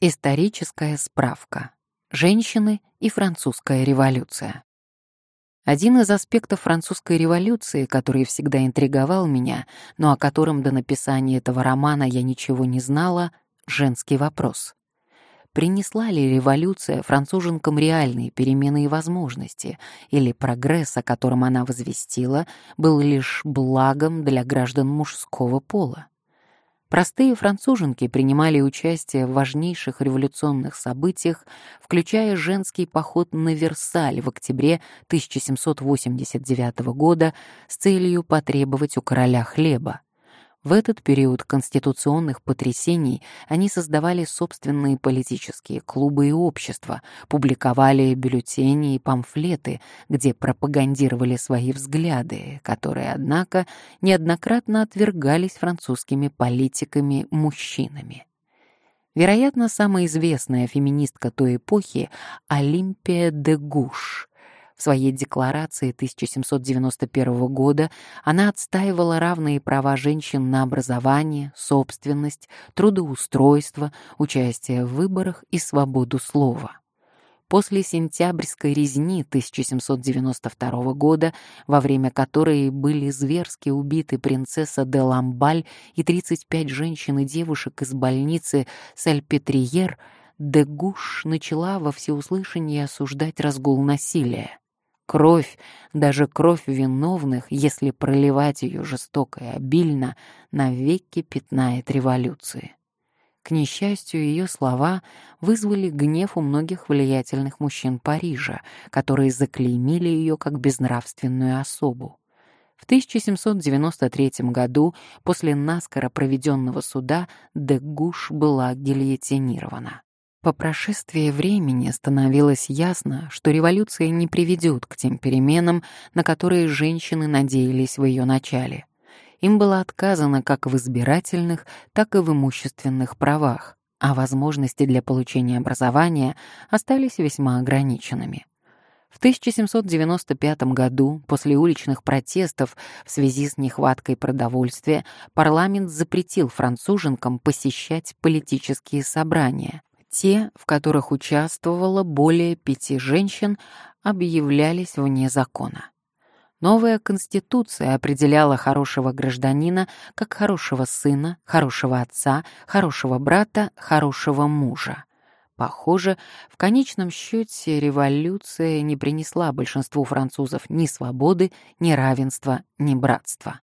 Историческая справка. Женщины и французская революция. Один из аспектов французской революции, который всегда интриговал меня, но о котором до написания этого романа я ничего не знала, — женский вопрос. Принесла ли революция француженкам реальные перемены и возможности, или прогресс, о котором она возвестила, был лишь благом для граждан мужского пола? Простые француженки принимали участие в важнейших революционных событиях, включая женский поход на Версаль в октябре 1789 года с целью потребовать у короля хлеба. В этот период конституционных потрясений они создавали собственные политические клубы и общества, публиковали бюллетени и памфлеты, где пропагандировали свои взгляды, которые, однако, неоднократно отвергались французскими политиками-мужчинами. Вероятно, самая известная феминистка той эпохи — Олимпия де Гуш, в своей декларации 1791 года она отстаивала равные права женщин на образование, собственность, трудоустройство, участие в выборах и свободу слова. После сентябрьской резни 1792 года, во время которой были зверски убиты принцесса де Ламбаль и 35 женщин и девушек из больницы Сальпетриер, де Гуш начала во всеуслышание осуждать разгул насилия. Кровь, даже кровь виновных, если проливать ее жестоко и обильно, навеки пятнает революции. К несчастью, ее слова вызвали гнев у многих влиятельных мужчин Парижа, которые заклеймили ее как безнравственную особу. В 1793 году, после наскоро проведенного суда, Дегуш была гильотинирована. По прошествии времени становилось ясно, что революция не приведет к тем переменам, на которые женщины надеялись в ее начале. Им было отказано как в избирательных, так и в имущественных правах, а возможности для получения образования остались весьма ограниченными. В 1795 году, после уличных протестов в связи с нехваткой продовольствия, парламент запретил француженкам посещать политические собрания, те, в которых участвовало более пяти женщин, объявлялись вне закона. Новая конституция определяла хорошего гражданина как хорошего сына, хорошего отца, хорошего брата, хорошего мужа. Похоже, в конечном счете революция не принесла большинству французов ни свободы, ни равенства, ни братства.